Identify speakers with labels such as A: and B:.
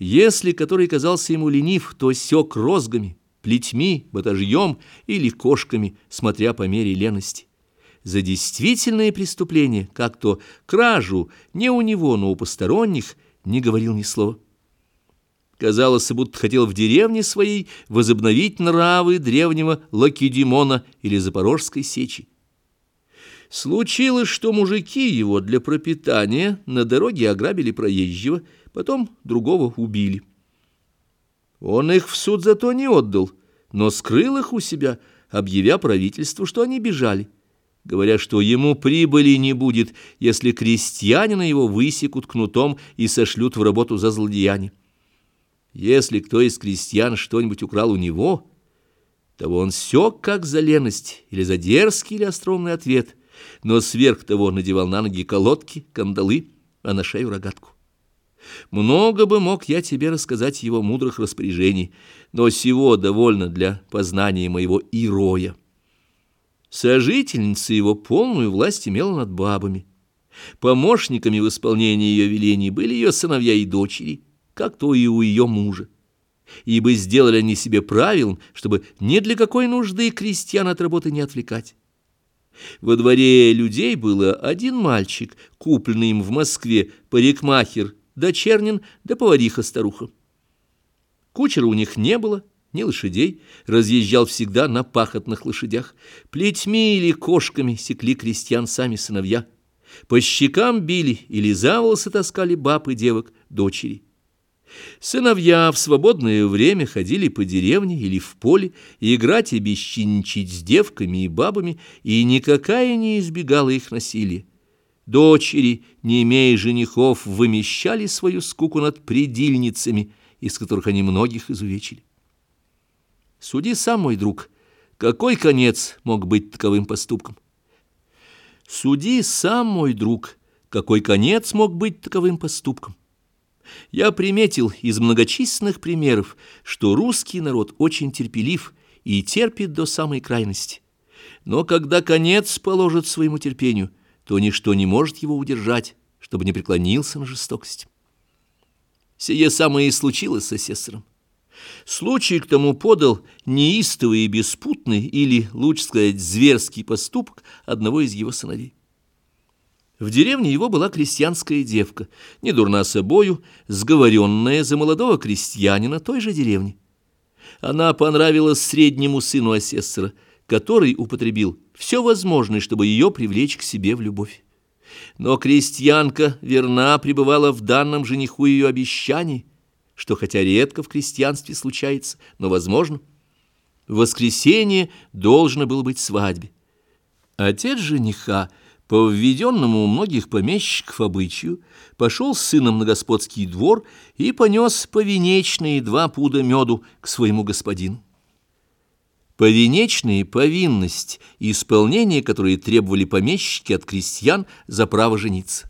A: Если который казался ему ленив, то сёк розгами, плетьми, батажьем или кошками, смотря по мере лености. За действительное преступление, как то кражу, не у него, но у посторонних, не говорил ни слова. Казалось, будто хотел в деревне своей возобновить нравы древнего Лакедемона или Запорожской сечи. Случилось, что мужики его для пропитания на дороге ограбили проезжего, потом другого убили. Он их в суд зато не отдал, но скрыл их у себя, объявя правительству, что они бежали, говоря, что ему прибыли не будет, если крестьянина его высекут кнутом и сошлют в работу за злодеяние. Если кто из крестьян что-нибудь украл у него, того он сёк как за леность или за дерзкий или остромный ответ, но сверх того надевал на ноги колодки, кандалы, а на шею рогатку. Много бы мог я тебе рассказать его мудрых распоряжений, но сего довольно для познания моего ироя. Сожительница его полную власть имела над бабами. Помощниками в исполнении ее велений были ее сыновья и дочери, как то и у ее мужа. Ибо сделали они себе правилом, чтобы ни для какой нужды крестьян от работы не отвлекать. Во дворе людей было один мальчик, купленный им в Москве, парикмахер дочернин да повариха-старуха. Кучера у них не было, ни лошадей, разъезжал всегда на пахотных лошадях. Плетьми или кошками секли крестьян сами сыновья. По щекам били или за волосы таскали баб и девок, дочери. Сыновья в свободное время ходили по деревне или в поле и играть и бесчинничать с девками и бабами, и никакая не избегала их насилия. Дочери, не имея женихов, вымещали свою скуку над предильницами, из которых они многих изувечили. Суди сам, мой друг, какой конец мог быть таковым поступком? Суди сам, мой друг, какой конец мог быть таковым поступком? Я приметил из многочисленных примеров, что русский народ очень терпелив и терпит до самой крайности. Но когда конец положит своему терпению – то ничто не может его удержать, чтобы не преклонился на жестокость. Сие самое и случилось с асессором. Случай к тому подал неистовый и беспутный, или, лучше сказать, зверский поступок одного из его сыновей. В деревне его была крестьянская девка, не дурна собою, сговоренная за молодого крестьянина той же деревни. Она понравилась среднему сыну асессора, который употребил все возможное, чтобы ее привлечь к себе в любовь. Но крестьянка верна пребывала в данном жениху ее обещании, что хотя редко в крестьянстве случается, но возможно. В воскресенье должно было быть свадьбе. Отец жениха, по введенному у многих помещиков обычаю, пошел с сыном на господский двор и понес повенечные два пуда меду к своему господину. Повенечная повинность, исполнение которой требовали помещики от крестьян за право жениться.